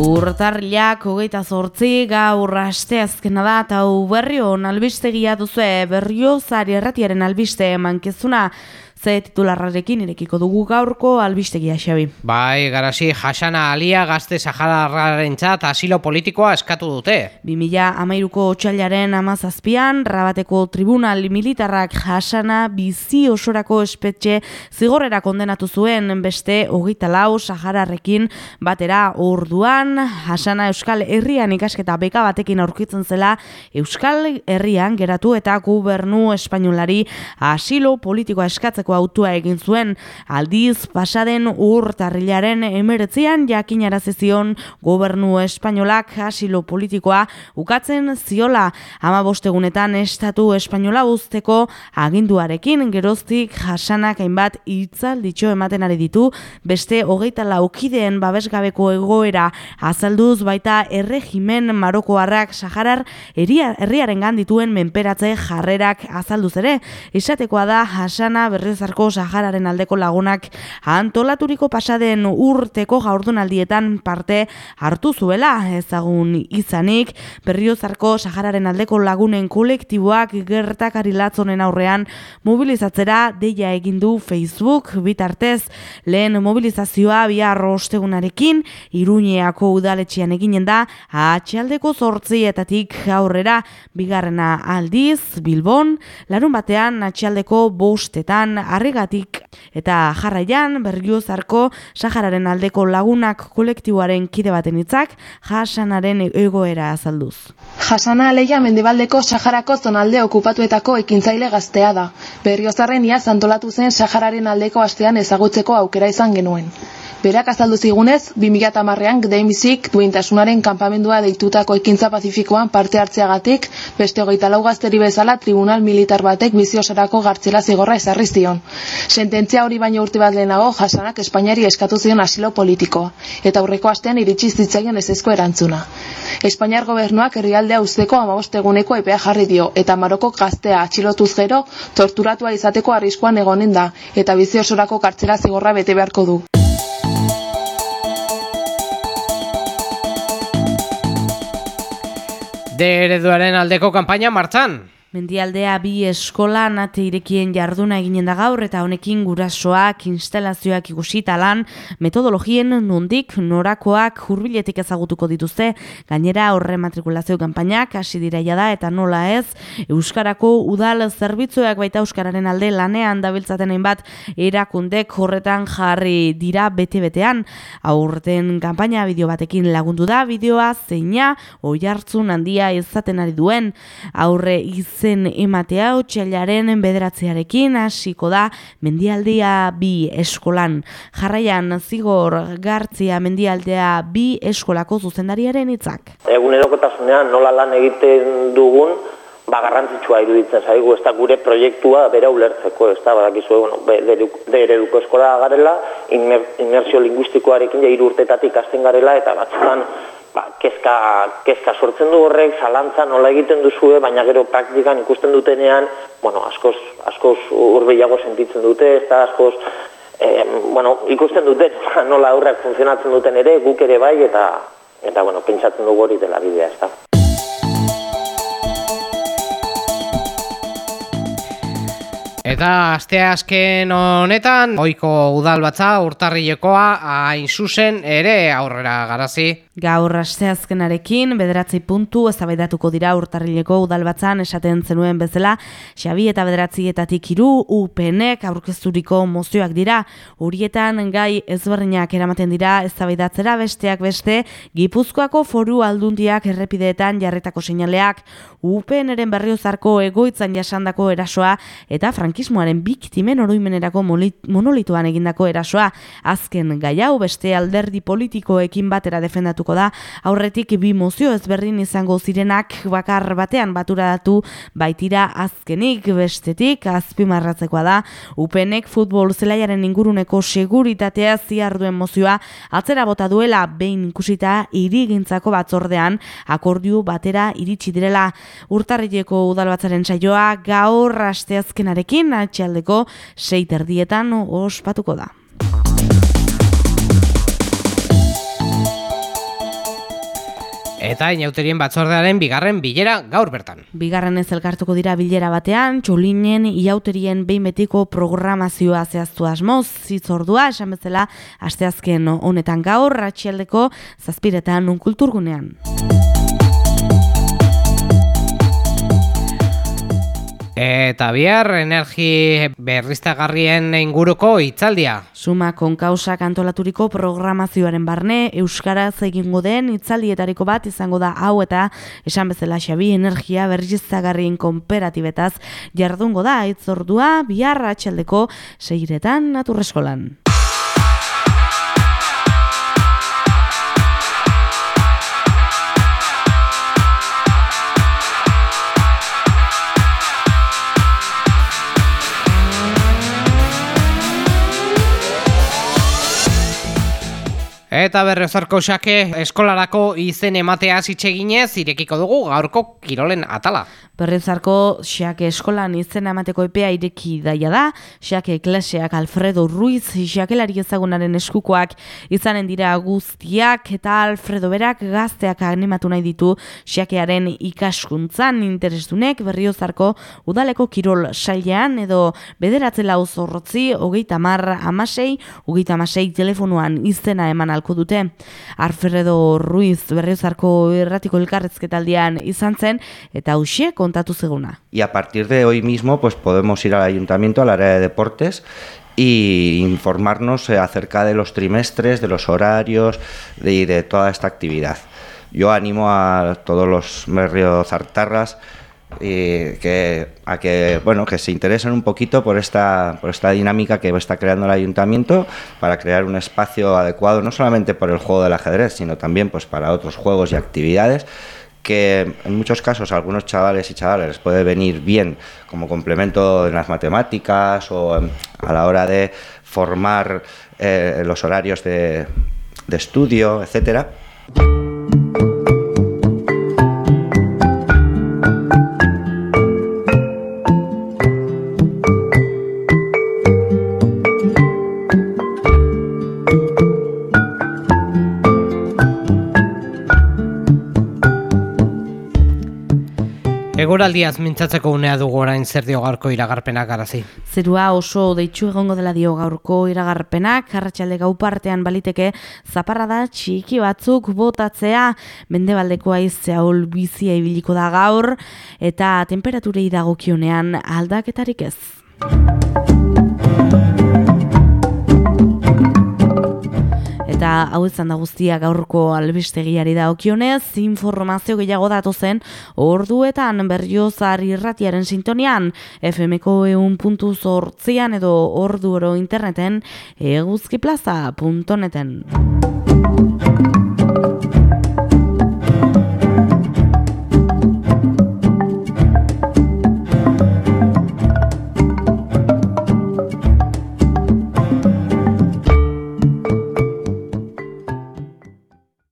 Urtarriak hogeita zortzi gaur aste azkena da eta berrio albistegia duzue berrio zari erratiaren albiste mankezuna ze titularrarekin irekiko dugu gaurko albistegia xabi. Bai, garasi, jasana alia gazte sahararraren txat asilo politikoa eskatu dute. 2000 amairuko txailaren amazazpian, rabateko tribunal militarrak jasana bizi osorako espetxe zigorrera kondenatu zuen beste hogeita lau sahararrekin batera orduan, jasana Euskal Herrian ikasketa beka batekin aurkitzen zela Euskal Herrian geratu eta gubernu espainolari asilo politikoa eskatzeko autua egin zuen. Aldiz pasaden urtarrilaren emeretzian jakinara zion gobernu espainolak asilo politikoa ukatzen ziola. Ama bostegunetan estatu espainola guzteko aginduarekin geroztik jasanak hainbat itzalditxo ematen ari ditu. Beste hogeita laukideen babesgabeko egoera azalduz baita erregimen marokoarrak saharar herriaren gandituen menperatze jarrerak azalduz ere. Esatekoa da hasana berriz Berriozarko Sahararen aldeko lagunak antolaturiko pasaden urteko gaurdunaldietan parte hartu zuela ezagun izanik. Berriozarko Sahararen aldeko lagunen kolektiboak gertakari latzonen aurrean mobilizatzera deia egin du Facebook bitartez. Lehen mobilizazioa bihar ostegunarekin Iruñeako udaletxean eginen da atxaldeko zortzietatik aurrera. Bigarrena aldiz Bilbon larun batean atxaldeko bostetan harrigatik eta jarraian berriozarko Sahararen aldeko lagunak kolektiboaren kide baten hitzak jasanaren egoera azalduz. Jasana aleia mendibaldeko Saharako zonalde okupatuetako ekintzaile gaztea da. Berriozarren ia zantolatu zen Sahararen aldeko astean ezagutzeko aukera izan genuen. Berak azaldu zigunez, 2008an gdeimizik duintasunaren kanpamendua deitutako ekintza pazifikoan parte hartzeagatik, beste hogeita lau gazteri bezala tribunal militar batek biziosarako gartzela zigorra ezarri zion. Sententzia hori baino urte bat lehenago jasanak Espainiari eskatu zion asilo politikoa, eta aurreko astean iritsi zitzaien ezezko erantzuna. Espainiar gobernuak herrialdea usteko amabosteguneko epea jarri dio, eta maroko gaztea atxilotuz gero, torturatua izateko arriskoan egonen da, eta biziosorako kartzela zigorra bete beharko du. De ereduaren aldeko kanpaina martxan. Mendialdea bi eskola nate irekien jarduna eginen da gaur eta honekin gurasoak instalazioak ikusita lan metodologien nondik norakoak hurbiletik ezagutuko dituzte. Gainera horre matrikulazio kanpainak hasi dira da eta nola ez Euskarako udal zerbitzuak baita Euskararen alde lanean dabiltzaten hainbat erakundek horretan jarri dira bete-betean. Aurten kanpaina bideo batekin lagundu da bideoa zeina oi hartzun handia izaten ari duen. Aurre iz zen ematea otxailaren bederatzearekin hasiko da mendialdea bi eskolan. Jarraian zigor gartzia mendialdea bi eskolako zuzendariaren hitzak. Egun erokotasunean nola lan egiten dugun, ba garrantzitsua iruditzen zaigu, ez da gure proiektua bera ulertzeko, ez da, badakizu, bueno, de ereduko eskola garela, inmersio linguistikoarekin ja irurtetatik hasten garela, eta batzutan ba, kezka, kezka sortzen du horrek, zalantza nola egiten duzue, baina gero praktikan ikusten dutenean, bueno, askoz, askoz urbeiago sentitzen dute, ez da askoz, e, bueno, ikusten dute nola aurrak funtzionatzen duten ere, guk ere bai, eta, eta bueno, pentsatzen dugu hori dela bidea, ez da. Eta aste azken honetan, oiko udalbatza urtarrilekoa hain zuzen ere aurrera garazi. Gaur asteazkenarekin bederatzi puntu ezabaidatuko dira urtarrileko udalbatzan esaten zenuen bezala Xabi eta bederatzietatik hiru UPNek aurkezturiko mozioak dira horietan gai ezberdinak eramaten dira ezabaidatzera besteak beste Gipuzkoako foru aldundiak errepideetan jarretako seinaleak UPNren berriozarko egoitzan jasandako erasoa eta frankismoaren biktimen oroimenerako monolituan egindako erasoa. Azken gai hau beste alderdi politikoekin batera defendatu da. Aurretik bi mozio ezberdin izango zirenak bakar batean baturatu baitira azkenik bestetik azpimarratzekoa da. Upenek futbol zelaiaren inguruneko seguritatea ziar duen mozioa atzera bota duela behin ikusita irigintzako batzordean akordiu batera iritsi direla. Urtarrileko udalbatzaren saioa gaur asteazkenarekin atxaldeko seiterdietan ospatuko da. Eta inauterien batzordearen bigarren bilera gaur bertan. Bigarren ez elkartuko dira bilera batean, txolinen iauterien behin programazioa zehaztu asmoz, zitzordua, esan bezala, asteazken honetan gaur, ratxialdeko zazpiretan unkulturgunean. Eta bihar energi berriztagarrien inguruko hitzaldia. Suma konkausak antolaturiko programazioaren barne, Euskaraz egingo den hitzaldietariko bat izango da hau eta esan bezala xabi energia berriztagarrien konperatibetaz jardungo da hitzordua bihar atxaldeko seiretan naturreskolan. Eta berrezarko xake eskolarako izen ematea zitseginez irekiko dugu gaurko kirolen atala. Berrezarko xake eskolan izen emateko epea ireki daia da, xake klaseak Alfredo Ruiz xakelari ezagunaren eskukoak izanen dira guztiak eta Alfredo berak gazteak animatu nahi ditu xakearen ikaskuntzan interesdunek berriozarko udaleko kirol sailean edo bederatzela zorrotzi hogeita mar amasei, hogeita amasei telefonuan izena eman alko dute. Ruiz berriozarko elkarrezketaldian izan zen eta hausie kontatu zeguna. Y a partir de hoy mismo pues podemos ir al ayuntamiento, al área de deportes y informarnos eh, acerca de los trimestres, de los horarios y de, de toda esta actividad. Yo animo a todos los berriozartarras y que, a que, bueno, que se interesen un poquito por esta, por esta dinámica que está creando el ayuntamiento para crear un espacio adecuado, no solamente por el juego del ajedrez, sino también pues, para otros juegos y actividades que en muchos casos a algunos chavales y chavales les puede venir bien como complemento en las matemáticas o a la hora de formar eh, los horarios de, de estudio, etcétera. Eguraldiaz mintzatzeko unea dugu orain zer dio gaurko iragarpenak arazi. Zerua oso deitxu egongo dela dio gaurko iragarpenak, arratsalde gau partean baliteke zaparra da txiki batzuk botatzea, mendebaldeko aizea ol bizia ibiliko da gaur, eta temperaturei dagokionean aldaketarik ez. Eta hau izan da guztia gaurko albistegiari da okionez, informazio gehiago datu zen, orduetan berriozar irratiaren sintonian, FMko eun puntu zortzian edo ordu oro interneten eguzkiplaza.neten.